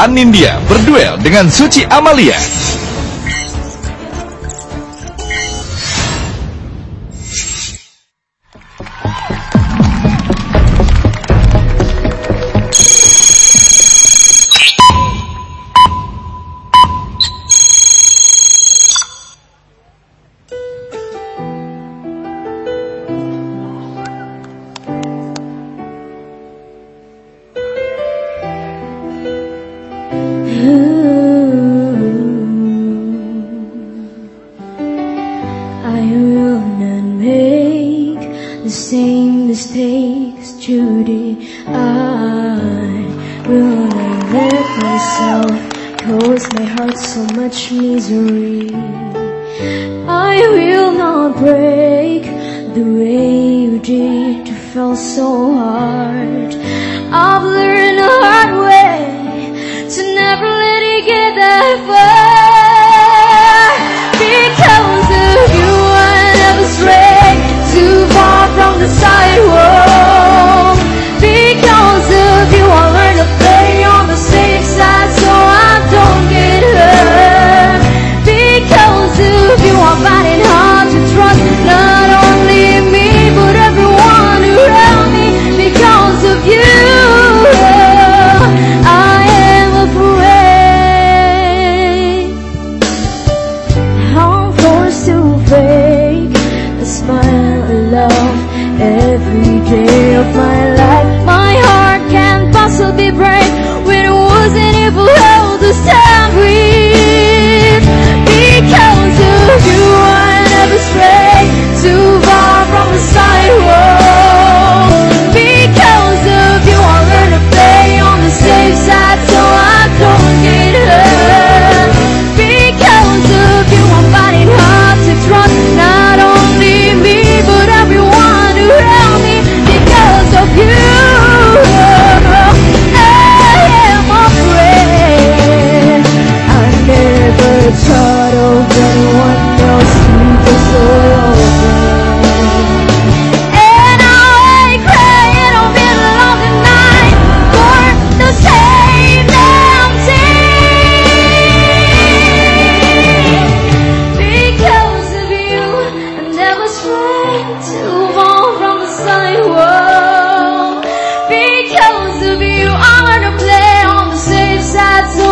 Anindya berduel dengan Suci Amalia. I will not make the same mistakes, Judy. I will not let myself cause my heart so much misery. I will not break the way you did to fell so hard. I've fell love every day of my life. My heart can't possibly break. that's